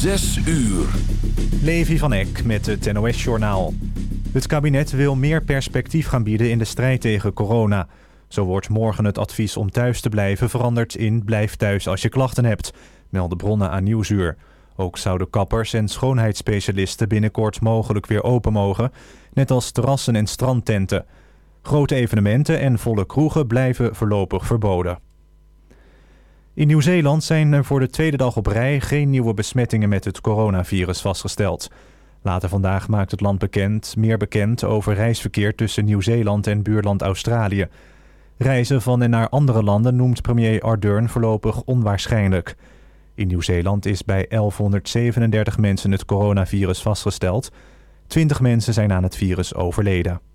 Zes uur. Levi van Eck met het NOS-journaal. Het kabinet wil meer perspectief gaan bieden in de strijd tegen corona. Zo wordt morgen het advies om thuis te blijven veranderd in blijf thuis als je klachten hebt, melden bronnen aan Nieuwsuur. Ook zouden kappers en schoonheidsspecialisten binnenkort mogelijk weer open mogen, net als terrassen en strandtenten. Grote evenementen en volle kroegen blijven voorlopig verboden. In Nieuw-Zeeland zijn er voor de tweede dag op rij geen nieuwe besmettingen met het coronavirus vastgesteld. Later vandaag maakt het land bekend, meer bekend over reisverkeer tussen Nieuw-Zeeland en buurland Australië. Reizen van en naar andere landen noemt premier Ardern voorlopig onwaarschijnlijk. In Nieuw-Zeeland is bij 1137 mensen het coronavirus vastgesteld. 20 mensen zijn aan het virus overleden.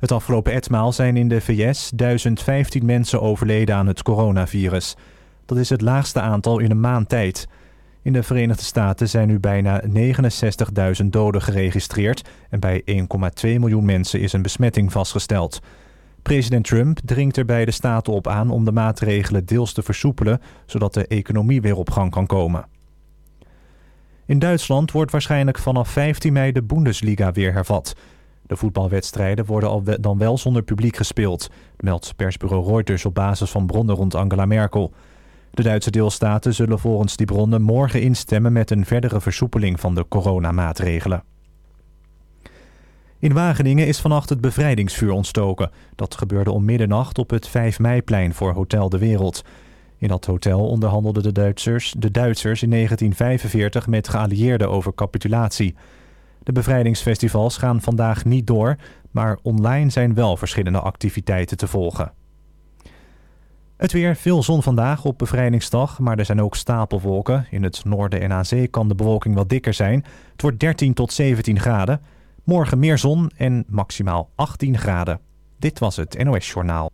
Het afgelopen etmaal zijn in de VS 1015 mensen overleden aan het coronavirus. Dat is het laagste aantal in een maand tijd. In de Verenigde Staten zijn nu bijna 69.000 doden geregistreerd... en bij 1,2 miljoen mensen is een besmetting vastgesteld. President Trump dringt er bij de staten op aan om de maatregelen deels te versoepelen... zodat de economie weer op gang kan komen. In Duitsland wordt waarschijnlijk vanaf 15 mei de Bundesliga weer hervat... De voetbalwedstrijden worden al dan wel zonder publiek gespeeld, meldt persbureau Reuters op basis van bronnen rond Angela Merkel. De Duitse deelstaten zullen volgens die bronnen morgen instemmen met een verdere versoepeling van de coronamaatregelen. In Wageningen is vannacht het bevrijdingsvuur ontstoken. Dat gebeurde om middernacht op het 5 meiplein voor Hotel de Wereld. In dat hotel onderhandelden de Duitsers, de Duitsers in 1945 met geallieerden over capitulatie. De bevrijdingsfestivals gaan vandaag niet door, maar online zijn wel verschillende activiteiten te volgen. Het weer, veel zon vandaag op bevrijdingsdag, maar er zijn ook stapelwolken. In het noorden en aan zee kan de bewolking wat dikker zijn. Het wordt 13 tot 17 graden. Morgen meer zon en maximaal 18 graden. Dit was het NOS Journaal.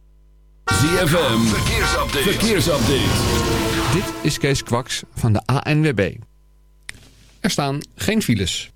ZFM, verkeersupdate. verkeersupdate. Dit is Kees Kwaks van de ANWB. Er staan geen files.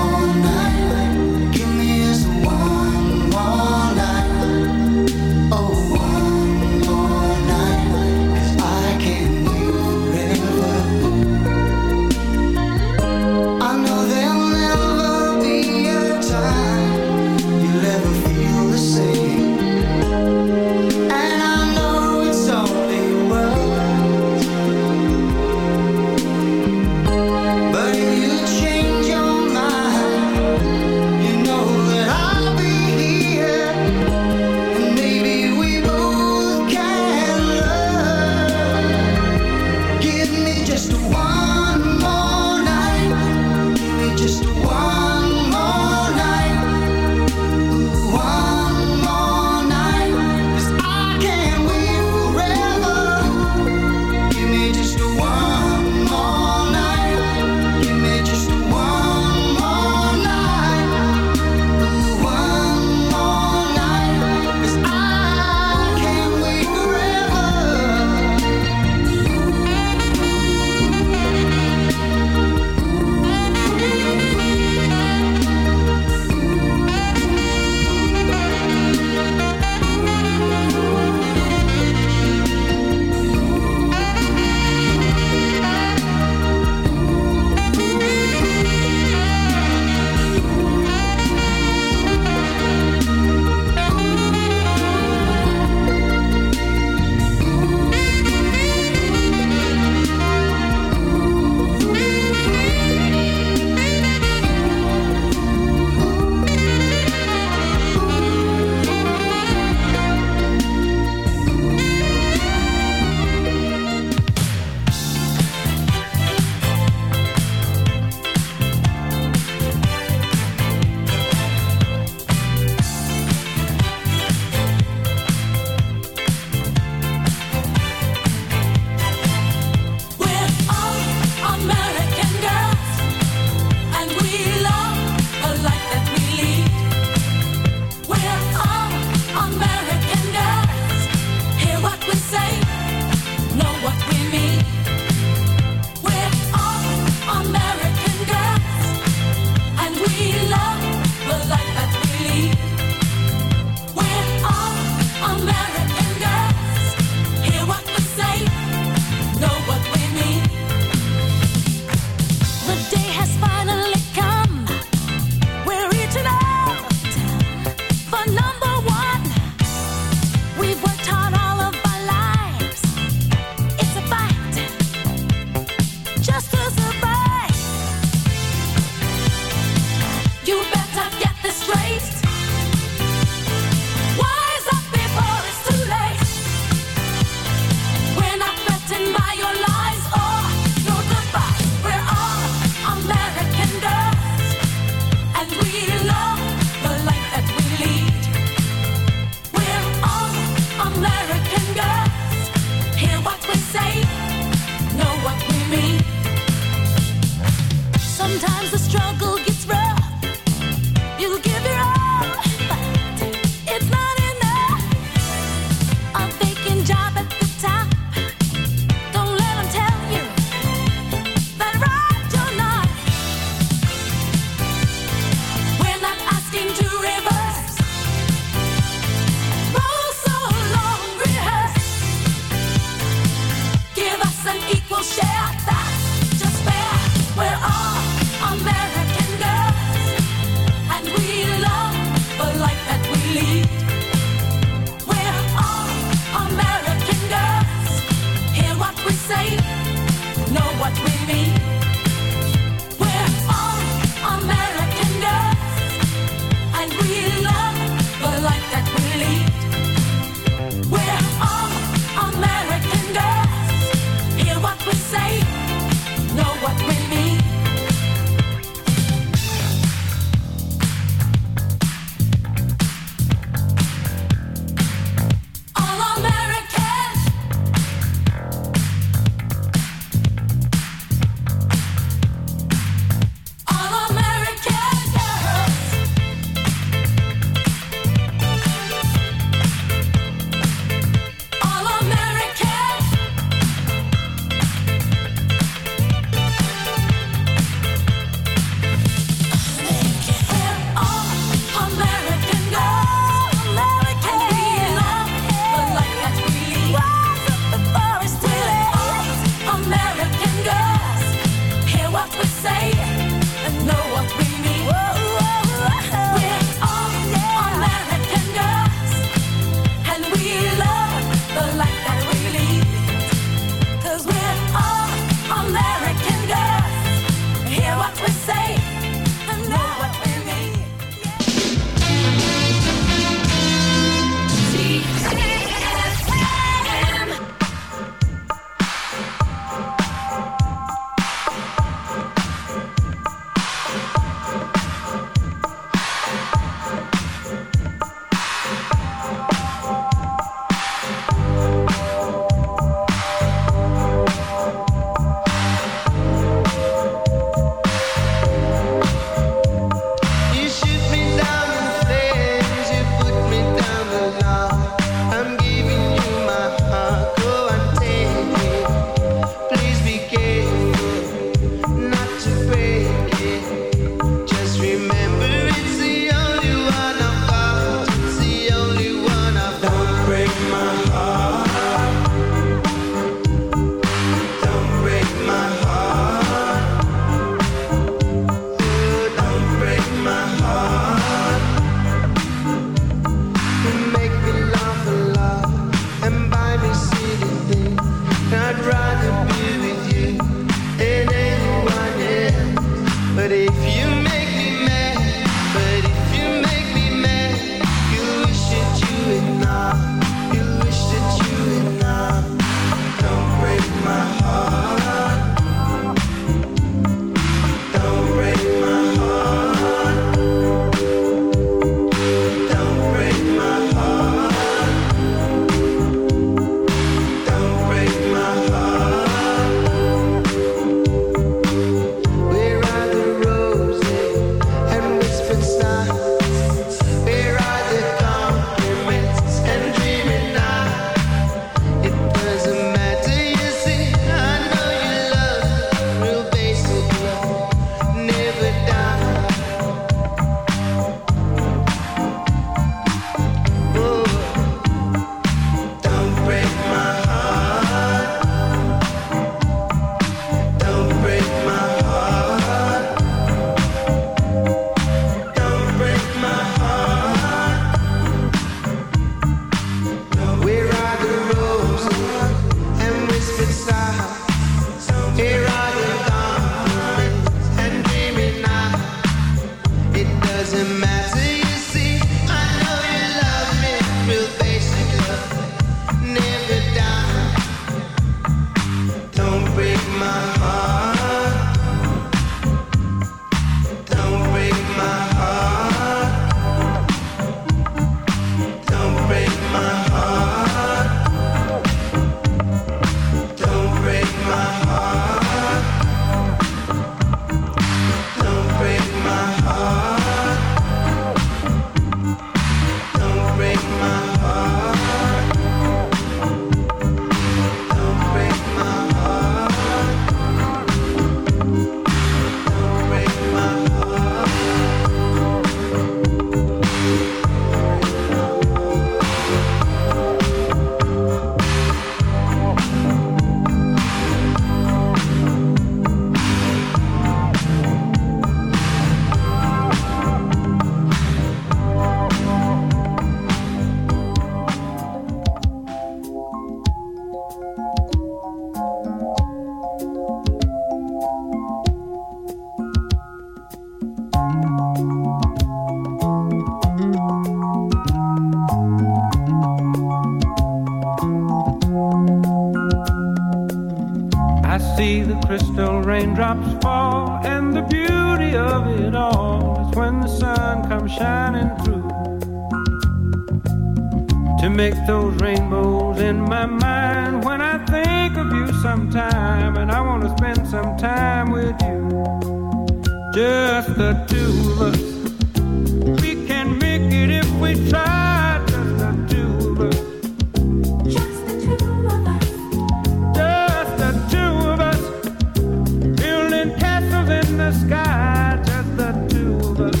in the sky. Just the two of us,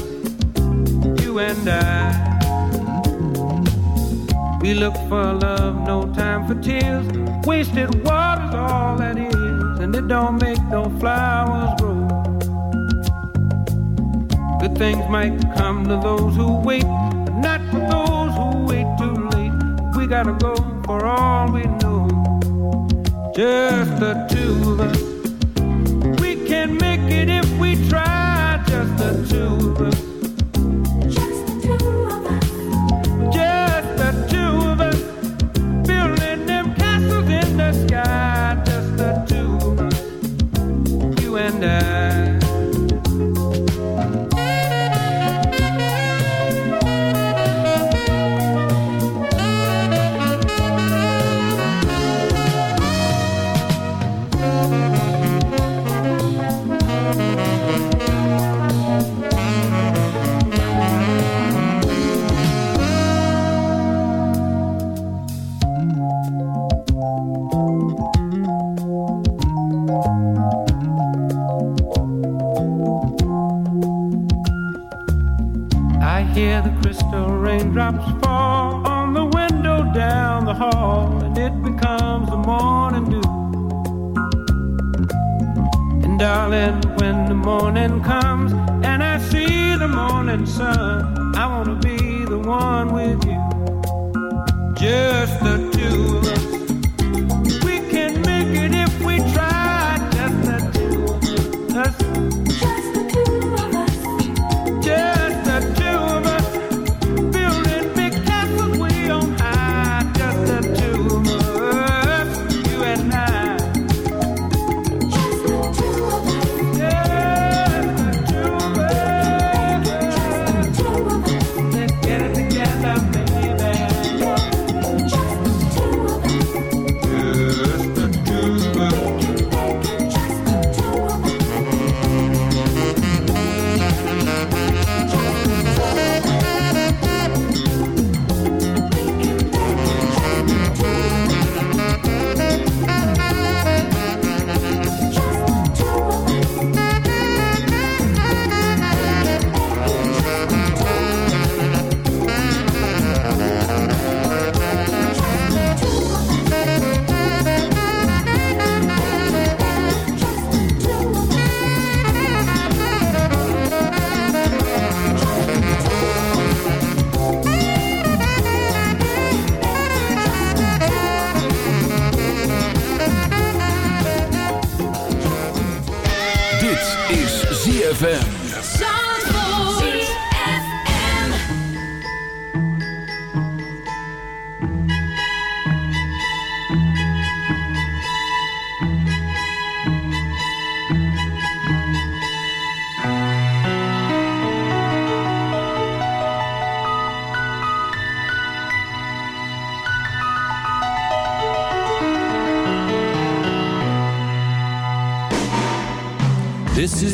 you and I. We look for love, no time for tears. Wasted water's all that is, and it don't make no flowers grow. Good things might come to those who wait, not for those who wait too late. We gotta go for all we know just the two of us. If we try,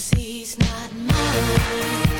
Cause he's not mine.